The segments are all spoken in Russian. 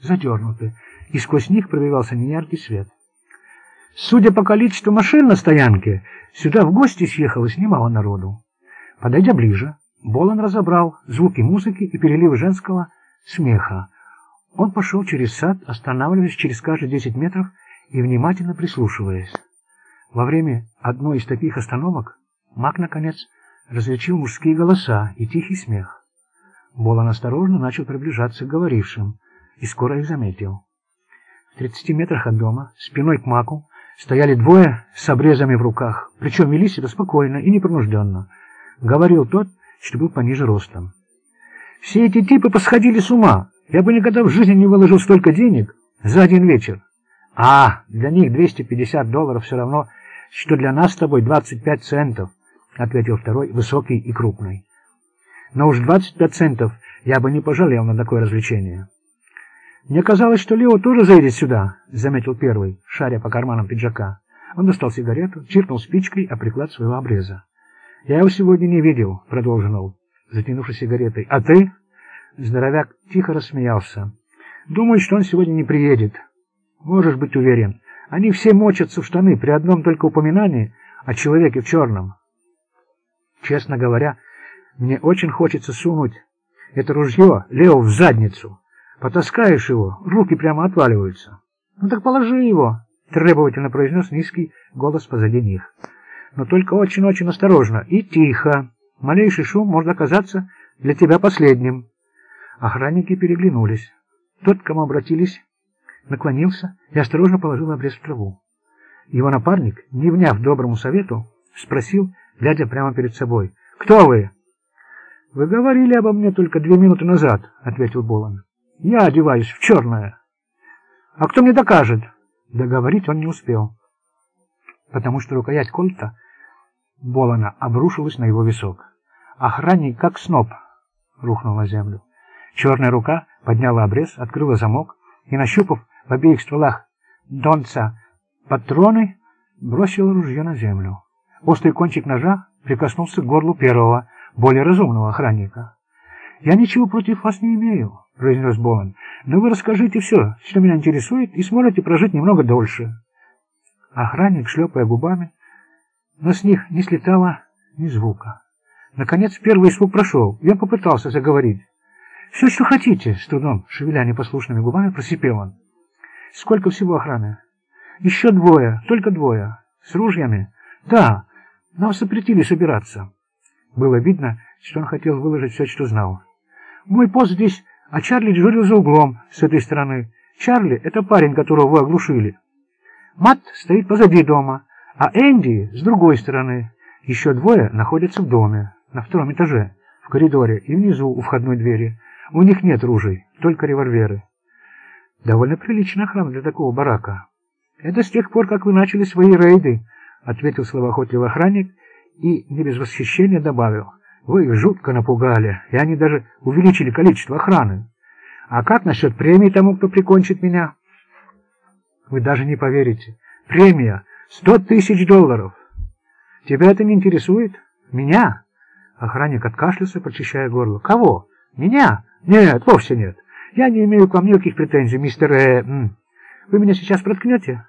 задернуты, и сквозь них пробивался неяркий свет. Судя по количеству машин на стоянке, сюда в гости съехалось немало народу. Подойдя ближе, Болон разобрал звуки музыки и переливы женского смеха. Он пошел через сад, останавливаясь через каждые десять метров и внимательно прислушиваясь. Во время одной из таких остановок Мак, наконец, различил мужские голоса и тихий смех. Болон осторожно начал приближаться к говорившим и скоро их заметил. В тридцати метрах от дома, спиной к Маку, стояли двое с обрезами в руках, причем вели себя спокойно и непринужденно. Говорил тот, что был пониже ростом. Все эти типы посходили с ума. Я бы никогда в жизни не выложил столько денег за один вечер. А, для них 250 долларов все равно, что для нас с тобой 25 центов, ответил второй, высокий и крупный. Но уж 25 центов я бы не пожалел на такое развлечение. Мне казалось, что Лео тоже заедет сюда, заметил первый, шаря по карманам пиджака. Он достал сигарету, чиркнул спичкой о приклад своего обреза. «Я его сегодня не видел», — продолжил он, затянувшись сигаретой. «А ты?» Здоровяк тихо рассмеялся. «Думаю, что он сегодня не приедет. Можешь быть уверен. Они все мочатся в штаны при одном только упоминании о человеке в черном. Честно говоря, мне очень хочется сунуть это ружье Лео в задницу. Потаскаешь его, руки прямо отваливаются. Ну так положи его, требовательно произнес низкий голос позади них но только очень-очень осторожно и тихо. Малейший шум может оказаться для тебя последним. Охранники переглянулись. Тот, к кому обратились, наклонился и осторожно положил обрез в траву. Его напарник, не вняв доброму совету, спросил, глядя прямо перед собой. «Кто вы?» «Вы говорили обо мне только две минуты назад», — ответил Болон. «Я одеваюсь в черное». «А кто мне докажет?» Договорить он не успел потому что рукоять кольта Болона обрушилась на его висок. Охранник, как сноп, рухнул на землю. Черная рука подняла обрез, открыла замок и, нащупав в обеих стволах донца патроны, бросила ружье на землю. Острый кончик ножа прикоснулся к горлу первого, более разумного охранника. «Я ничего против вас не имею», — произнес Болан, — «но вы расскажите все, что меня интересует, и сможете прожить немного дольше». Охранник, шлепая губами, но с них не слетало ни звука. Наконец первый испуг прошел, и он попытался заговорить. «Все, что хотите!» — с трудом, шевеля непослушными губами, просипел он. «Сколько всего охраны?» «Еще двое, только двое. С ружьями?» «Да, нам запретили собираться». Было видно, что он хотел выложить все, что знал. «Мой пост здесь, а Чарли дежурил за углом, с этой стороны. Чарли — это парень, которого вы оглушили». Мат стоит позади дома, а Энди с другой стороны. Еще двое находятся в доме, на втором этаже, в коридоре и внизу у входной двери. У них нет ружей, только револьверы. Довольно приличная охрана для такого барака. Это с тех пор, как вы начали свои рейды, ответил словоохотливый охранник и не без восхищения добавил. Вы их жутко напугали, и они даже увеличили количество охраны. А как насчет премии тому, кто прикончит меня? Вы даже не поверите. Премия сто тысяч долларов. Тебя это не интересует? Меня? Охранник откашлялся, прочищая горло. Кого? Меня? Нет, вовсе нет. Я не имею к вам никаких претензий, мистер... Э, вы меня сейчас проткнете?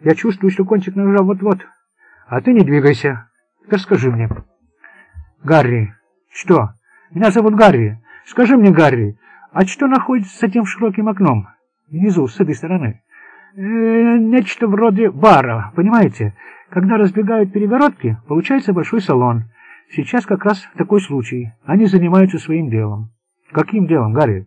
Я чувствую, что кончик ножа вот-вот. А ты не двигайся. Теперь скажи мне. Гарри. Что? Меня зовут Гарри. Скажи мне, Гарри, а что находится с этим широким окном? Внизу, с этой стороны. Э, нечто вроде бара, понимаете? Когда разбегают перегородки, получается большой салон. Сейчас как раз такой случай. Они занимаются своим делом. Каким делом, Гарри?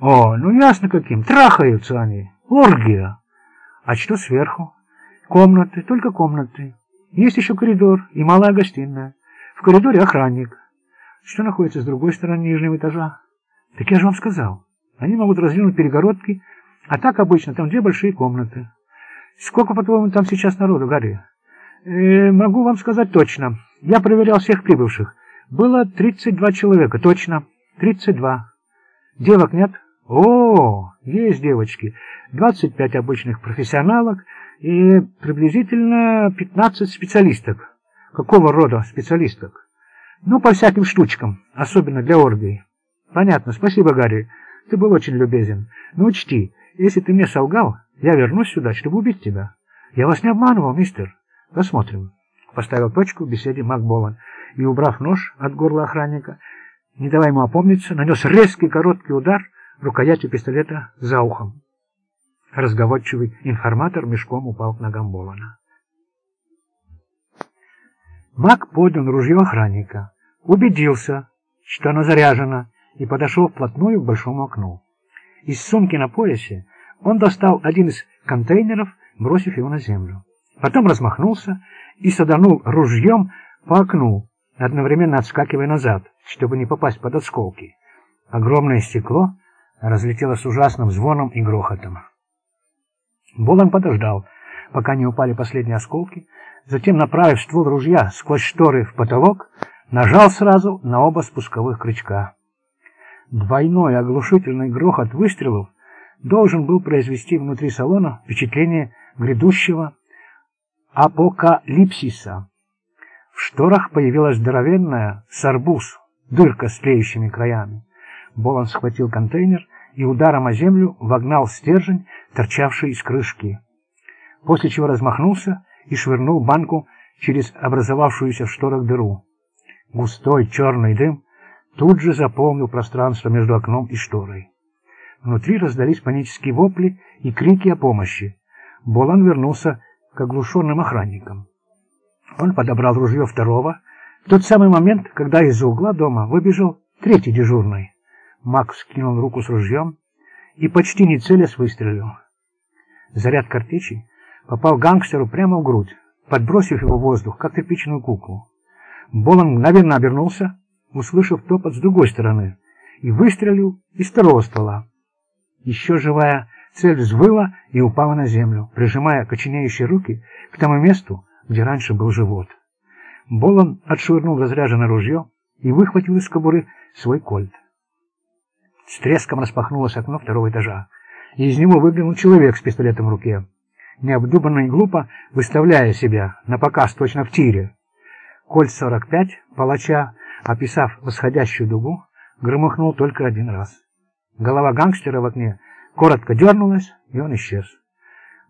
О, ну ясно каким. Трахаются они. Оргия. А что сверху? Комнаты, только комнаты. Есть еще коридор и малая гостиная. В коридоре охранник. Что находится с другой стороны нижнего этажа? Так я же вам сказал. Они могут раздвинуть перегородки а так обычно, там две большие комнаты. Сколько, по-твоему, там сейчас народу, Гарри? Э, могу вам сказать точно. Я проверял всех прибывших. Было 32 человека, точно. 32. Девок нет? О, есть девочки. 25 обычных профессионалок и приблизительно 15 специалисток. Какого рода специалисток? Ну, по всяким штучкам, особенно для оргий. Понятно, спасибо, Гарри. Ты был очень любезен. Но учти, если ты мне солгал, я вернусь сюда, чтобы убить тебя. Я вас не обманывал, мистер. Посмотрим. Поставил точку в беседе Макболан и, убрав нож от горла охранника, не давая ему опомниться, нанес резкий короткий удар рукоятью пистолета за ухом. Разговорчивый информатор мешком упал к ногам Болана. Мак поднял ружье охранника, убедился, что оно заряжено, и подошел вплотную к большому окну. Из сумки на поясе он достал один из контейнеров, бросив его на землю. Потом размахнулся и саданул ружьем по окну, одновременно отскакивая назад, чтобы не попасть под осколки. Огромное стекло разлетелось с ужасным звоном и грохотом. Болон подождал, пока не упали последние осколки, затем, направив ствол ружья сквозь шторы в потолок, нажал сразу на оба спусковых крючка. Двойной оглушительный грохот выстрелов должен был произвести внутри салона впечатление грядущего апокалипсиса. В шторах появилась здоровенная сарбуз, дырка с тлеющими краями. Болон схватил контейнер и ударом о землю вогнал стержень, торчавший из крышки, после чего размахнулся и швырнул банку через образовавшуюся в шторах дыру. Густой черный дым тут же заполнил пространство между окном и шторой. Внутри раздались панические вопли и крики о помощи. Болан вернулся к оглушенным охранникам. Он подобрал ружье второго, в тот самый момент, когда из-за угла дома выбежал третий дежурный. Макс скинул руку с ружьем и почти не целясь выстрелил. Заряд картечи попал гангстеру прямо в грудь, подбросив его в воздух, как тряпичную куклу. Болон мгновенно обернулся, услышав топот с другой стороны, и выстрелил из второго ствола. Еще живая цель взвыла и упала на землю, прижимая коченеющие руки к тому месту, где раньше был живот. Болон отшвырнул разряженное ружье и выхватил из кобуры свой кольт. С треском распахнулось окно второго этажа, и из него выглянул человек с пистолетом в руке, необдуманно и глупо выставляя себя на показ точно в тире. Кольт 45 палача, описав восходящую дугу, громыхнул только один раз. Голова гангстера в окне коротко дернулась, и он исчез.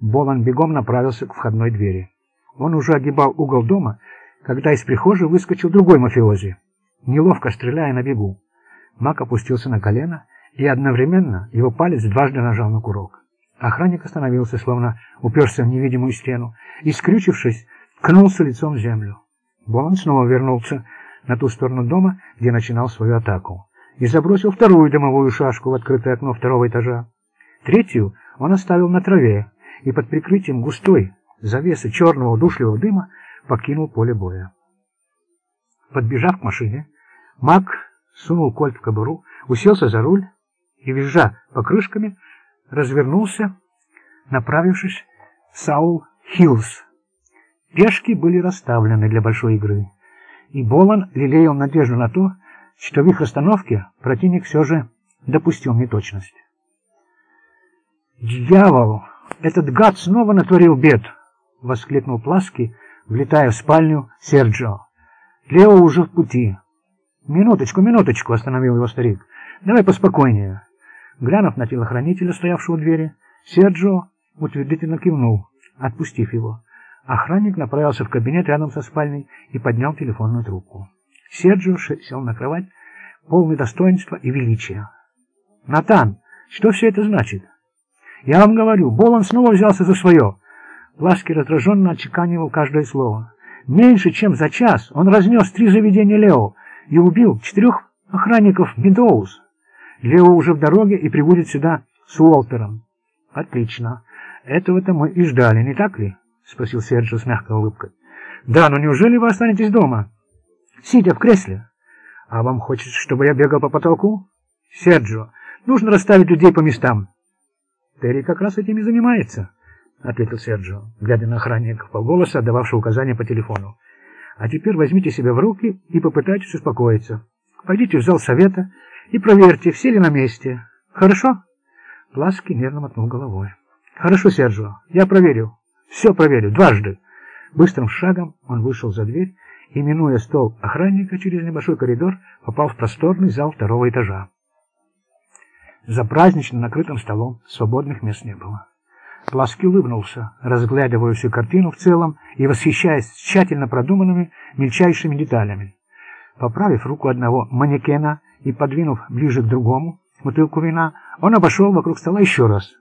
Болан бегом направился к входной двери. Он уже огибал угол дома, когда из прихожей выскочил другой мафиози, неловко стреляя на бегу. Мак опустился на колено, и одновременно его палец дважды нажал на курок. Охранник остановился, словно уперся в невидимую стену, и, скрючившись, ткнулся лицом в землю. Болан снова вернулся на ту сторону дома, где начинал свою атаку, и забросил вторую дымовую шашку в открытое окно второго этажа. Третью он оставил на траве и под прикрытием густой завесы черного удушливого дыма покинул поле боя. Подбежав к машине, Мак сунул кольт в кобуру, уселся за руль и, визжа покрышками, развернулся, направившись в Саул-Хиллз. Пешки были расставлены для большой игры, и Болан лелеял надежду на то, что в их остановке противник все же допустил неточность. «Дьявол! Этот гад снова натворил бед!» — воскликнул Пласки, влетая в спальню Серджио. «Лео уже в пути». «Минуточку, минуточку!» — остановил его старик. «Давай поспокойнее». Глянув на телохранителя, стоявшего у двери, Серджио утвердительно кивнул, отпустив его. Охранник направился в кабинет рядом со спальней и поднял телефонную трубку. Серджио сел на кровать, полный достоинства и величия. «Натан, что все это значит?» «Я вам говорю, Болан снова взялся за свое». Пласки раздраженно отчеканивал каждое слово. «Меньше чем за час он разнес три заведения Лео и убил четырех охранников Медоуз. Лео уже в дороге и прибудет сюда с Уолтером». «Отлично. Этого-то мы и ждали, не так ли?» — спросил Серджио с мягкой улыбкой. «Да, но неужели вы останетесь дома?» «Сидя в кресле». «А вам хочется, чтобы я бегал по потолку?» «Серджио, нужно расставить людей по местам». «Терри как раз этим и занимается», — ответил Серджио, глядя на охранника вполголоса отдававшего указания по телефону. «А теперь возьмите себя в руки и попытайтесь успокоиться. Пойдите в зал совета и проверьте, все ли на месте. Хорошо?» Пласки нервно мотнул головой. «Хорошо, Серджио, я проверю. Все проверю, дважды». Быстрым шагом он вышел за дверь и, минуя стол охранника через небольшой коридор, попал в просторный зал второго этажа. За празднично накрытым столом свободных мест не было. Пласки улыбнулся, разглядывая всю картину в целом и восхищаясь тщательно продуманными мельчайшими деталями. Поправив руку одного манекена и подвинув ближе к другому бутылку вина, он обошел вокруг стола еще раз,